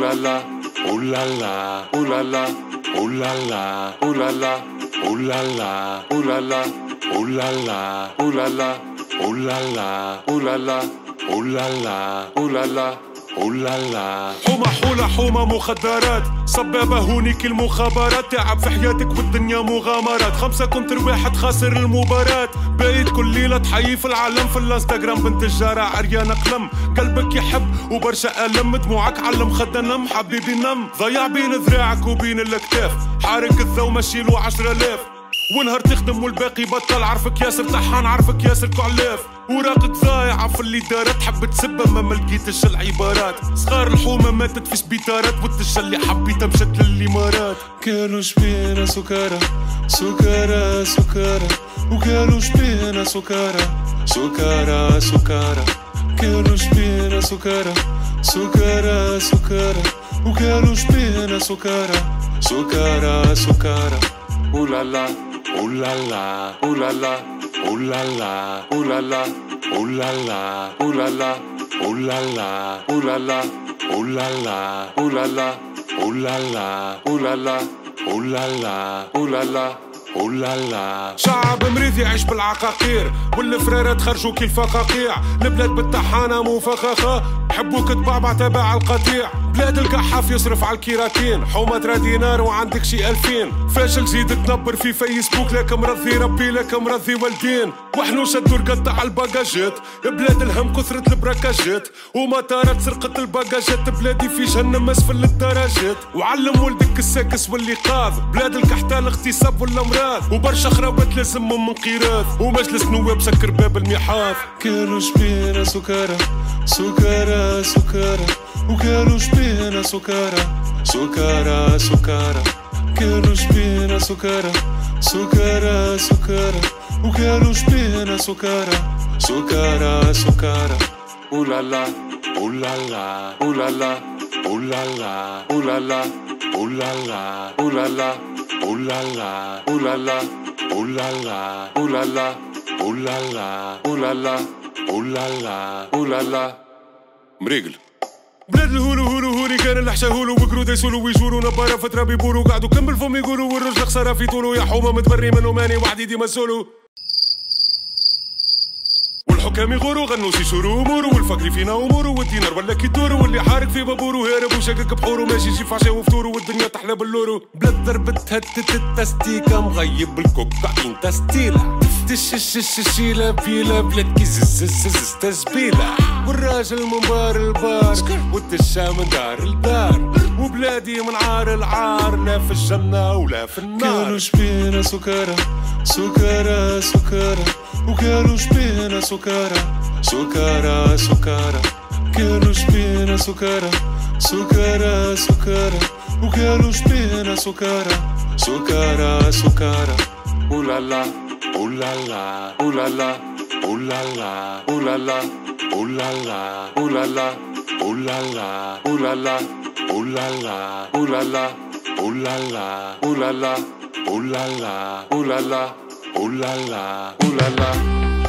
la la, ooh la la, ooh la la, ooh la la, ooh la la, ooh la la, ooh la la, ooh la la, ooh la la, ooh la la, ooh la la, ooh la la, ooh la la. لا حومة حولة حومة مخدرات. صبابة هونيك المخابرات. تعب في حياتك والدنيا مغامرات. خمسة contre واحد خاسر المباراة. بايت كل ليلة تحيي في العالم. في الانستغرام بنت الجارة عريانة قلم. قلبك يحب وبرشا ألم. دموعك علم خدنا نم. حبيبي نم. ضيع بين ذراعك وبين الاكتاف. حارك الذو مشيلو عشرة آلاف. ونهار تخدم والباقي بطل. عرفك ياسر طحان. عرفك ياسر كعلاف. وراقك ضايع. في اللي دارت. تحب تسبها ما ملقيتش العبارات. صغار الحومة ماتت في سبيطارات. والتشا اللي حبيتها مشت للإمارات. كانوا شبينا سكارى سكارى سكارى. وكانوا شبينا سكارى سكارى سكارى. كانوا شبينا سكارى سكارى سكارى. وكانوا شبينا سكارى سكارى سكارى. لا. Ooh la la, ooh la la, ooh la la, ooh la la, ooh la la, ooh la la, ooh la la, ooh la la, ooh la la, ooh la la, ooh la la, ooh la la, ooh la la, ooh la la. ولا لا شعب مريض يعيش بالعقاقير والفرارات خرجوا كي الفقاقيع البلاد بالطحانة مو فخاخة حبوك تبعبع تبع القطيع. بلاد القحاف يصرف على الكيراتين. حومة دينار وعندك شي ألفين. فاشل زيد تنبر في فيسبوك. لك مرضي ربي لك مرضي والدين. وحنو شدوا القطع الباجاجات بلاد الهم كثرة البراكاجات ومطارات سرقة الباجاجات بلادي في جهنم أسفل الدرجات وعلم ولدك الساكس واللي بلاد الكحتال اغتصاب والأمراض. وبرشا خرابات لازمهم من قيراث ومجلس نواب سكر باب الميحاض كانوا شبينا سكارى سكارى cara, cara. O que é nos pena, sua cara. Sua cara, sua cara. Que nos pena, sua cara. Sua cara, sua cara. O que é nos pena, sua cara. Sua cara, sua cara. Uh la la, o é la la, uh la la, o la la, uh la la, o la la, uh la la, o la la, uh la la, uh la la, uh la la, uh la la, uh la la, uh la la, uh la la. مريقل. بلاد الهولو هولو هولي كان الحشا هولو وقرود يسولو ويجورو نبارة فترة بيبولو قعدوا كمل فم يقولوا والرجل خسارة في طولو. يا حومة متبري منو ماني وحدي ديما سولو. والحكام يغوروا غنوا سيشوروا امورو والفقر فينا امورو والدينار ولا كيدورو واللي حارق في بابورو. هارب وشاكك بحورو ماشي شي فعشا وفطورو والدنيا تحلى باللورو. بلاد ضربت هدت التستيكا مغيب الكوكايين تستيلا تششششيلا بيلا بلاد كي زز تزبيلة والراجل من بار البار والتشا من دار الدار وبلادي من عار العار لا في الجنة ولا في النار. كانوا شبينا سكارى سكارى سكارى وكانوا شبينا سكارى سكارى سكارى كانوا شبينا سكارى سكارى سكارى وكانوا شبينا سكارى سكارى سكارى ولا Ooh la la, ooh la la, ooh la la, ooh la la, ooh la la, ooh la la, ooh la la, ooh la la, ooh la la, ooh la la, ooh la la, ooh la la, ooh la la, ooh la la, ooh la la, ooh la la.